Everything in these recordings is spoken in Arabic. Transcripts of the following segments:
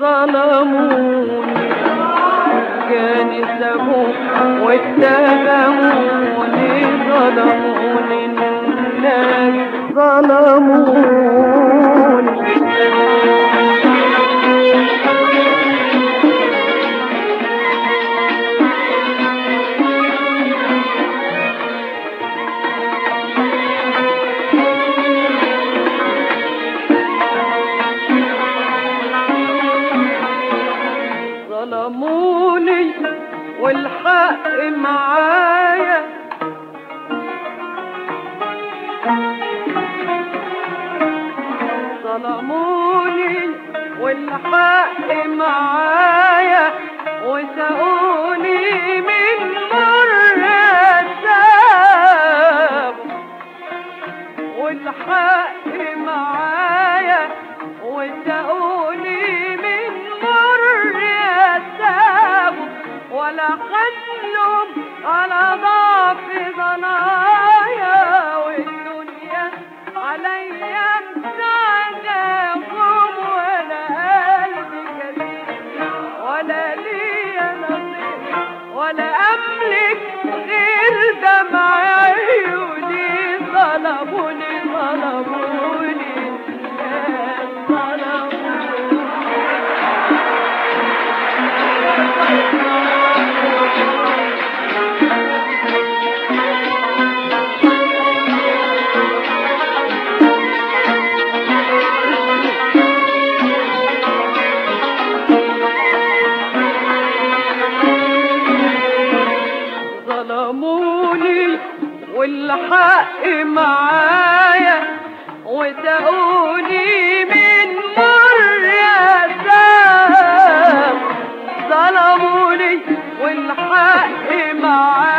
ظلموني جانسهم واتهموني ظلموني الناس ظلموني. والحق معايا وسقوني من مر الساب والحق معايا وسقوني من مر الساب ولا خلوا على ضعف والحق معاك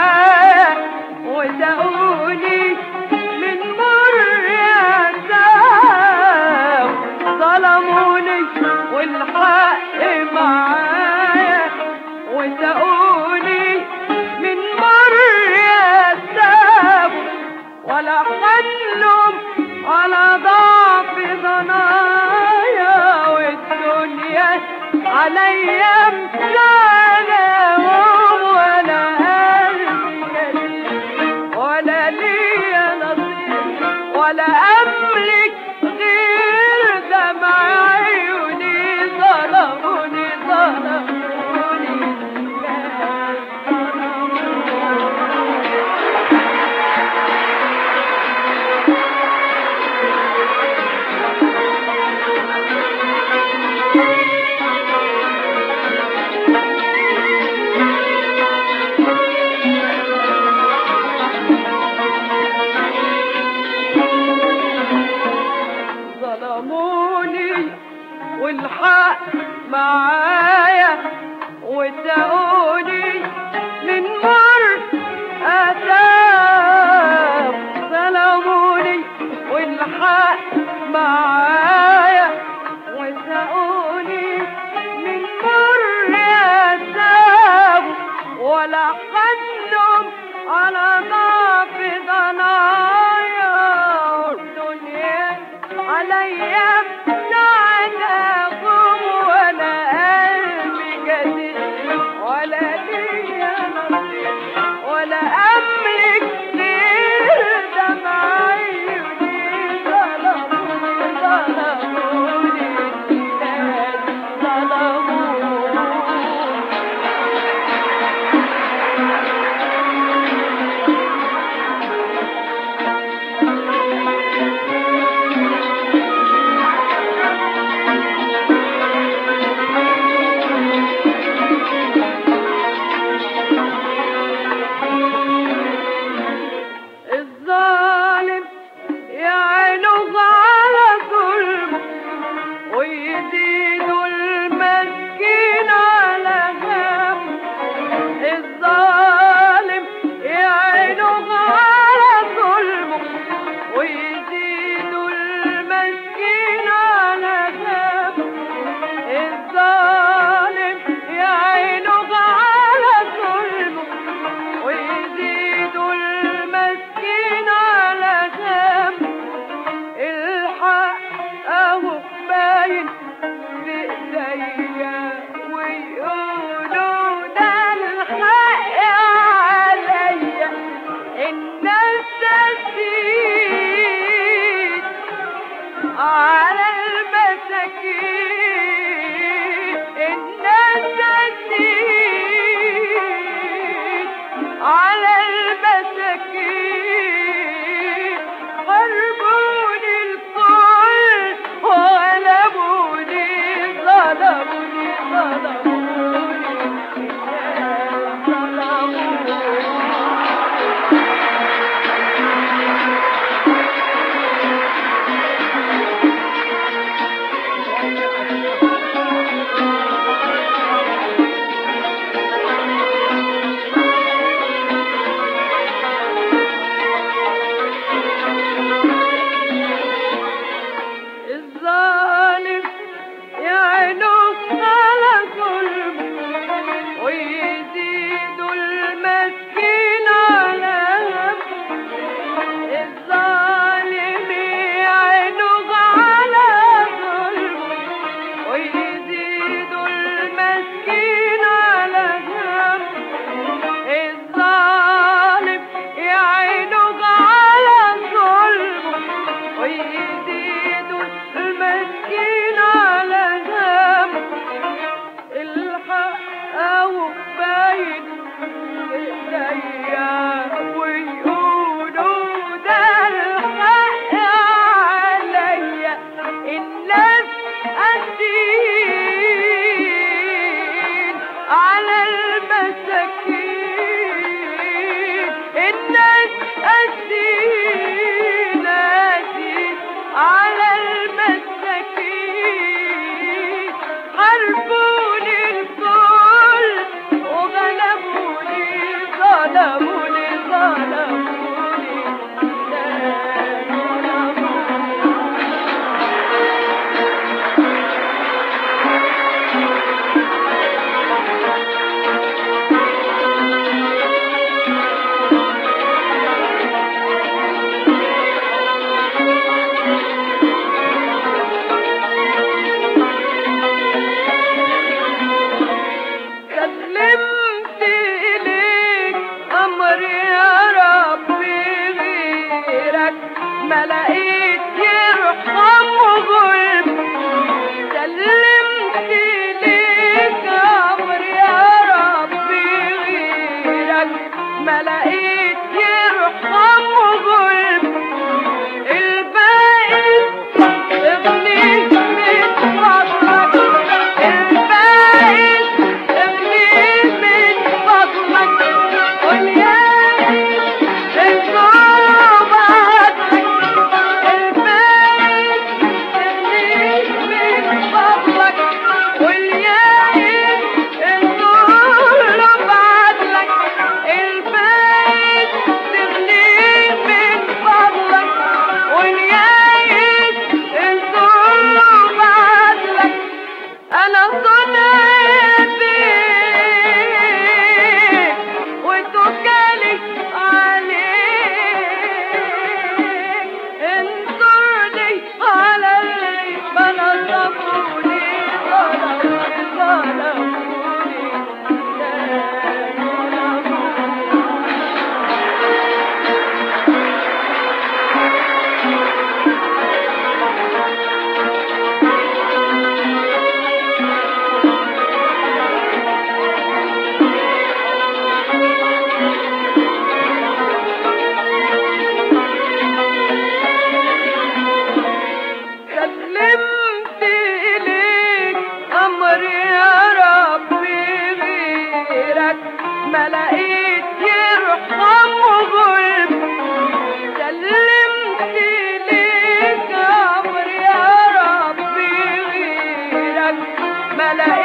la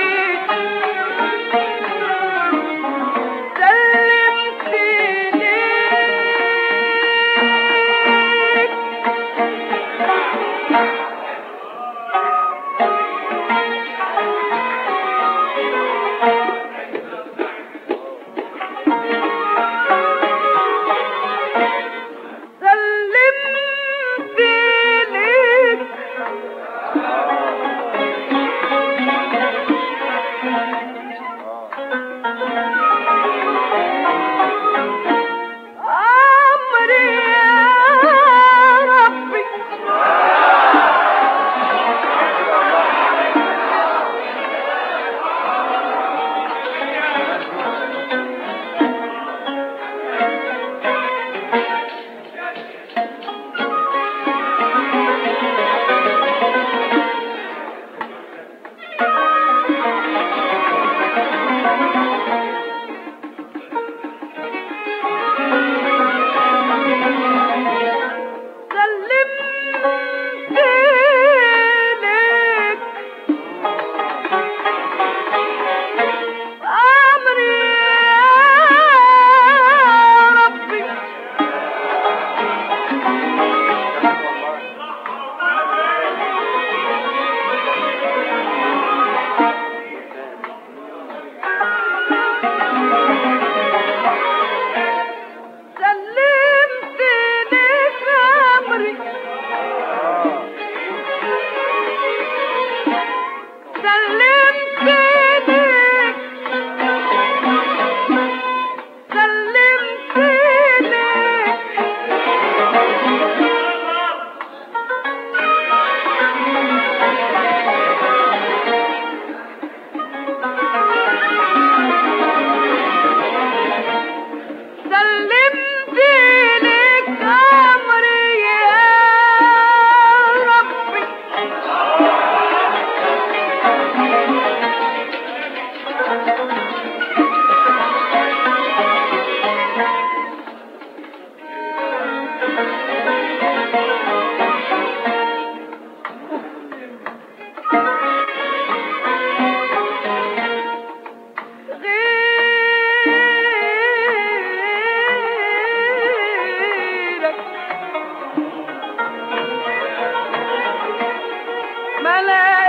Hello.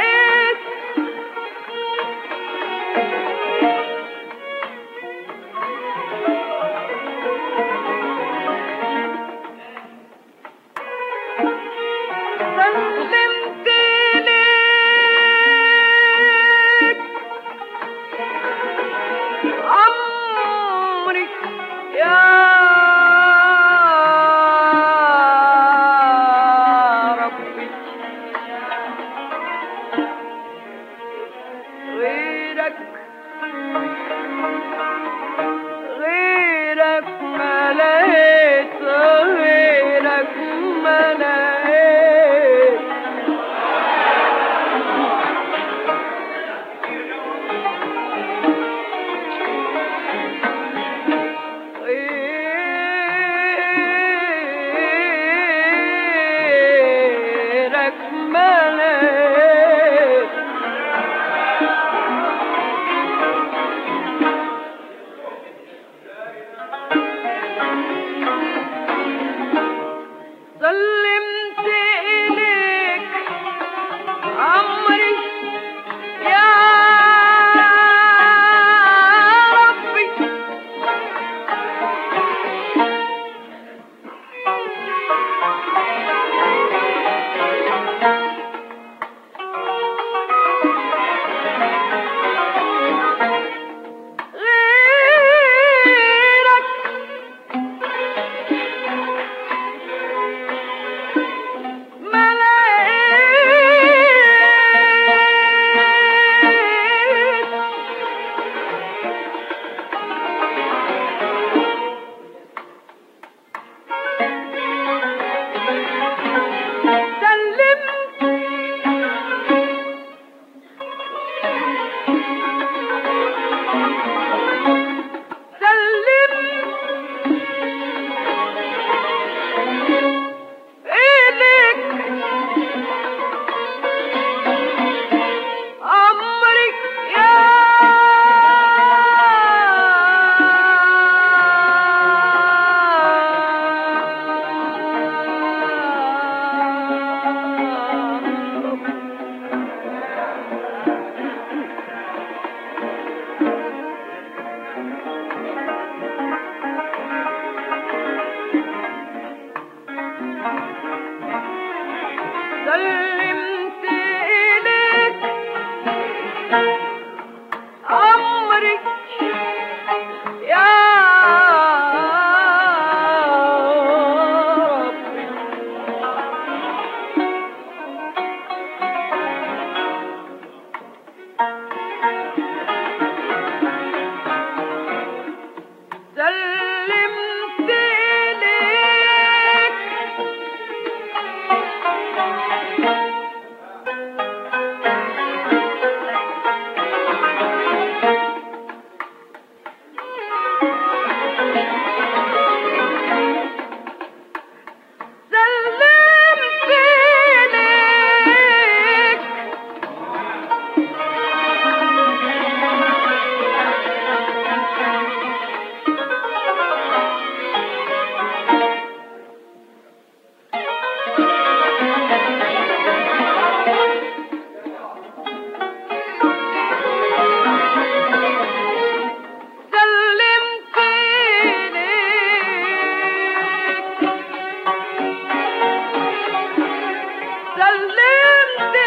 this.